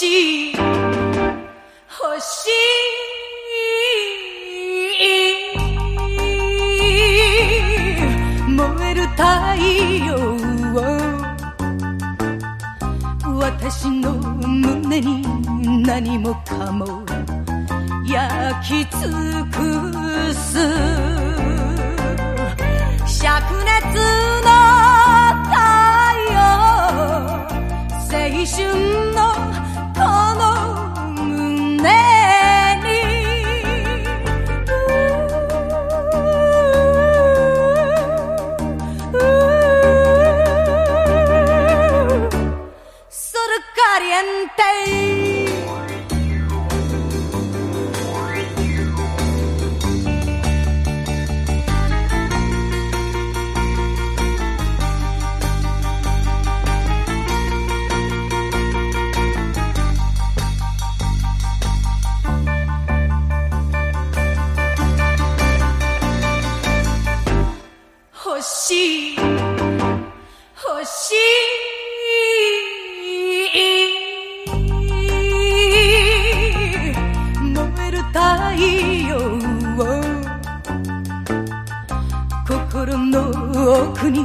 し欲しい。燃える太陽私の胸に何もかも焼き尽くす。灼熱の太陽。青春のこの parientei. Hoshi, Hoshi. 心の奥に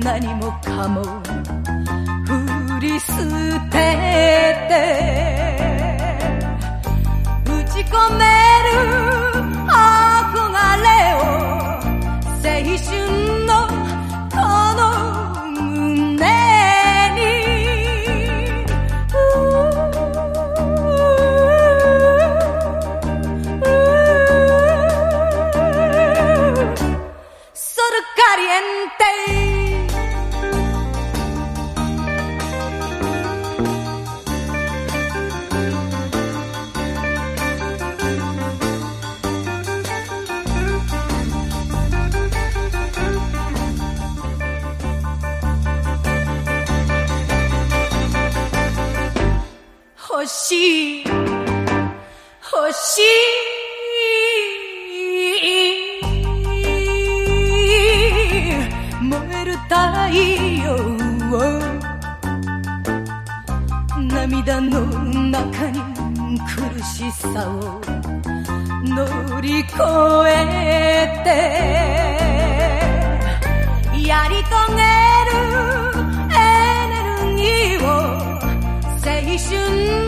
何もかも振り捨ててルカリエン燃える太陽を。涙の中に苦しさを乗り越えてやり遂げるエネルギーを青春